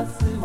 Nasıl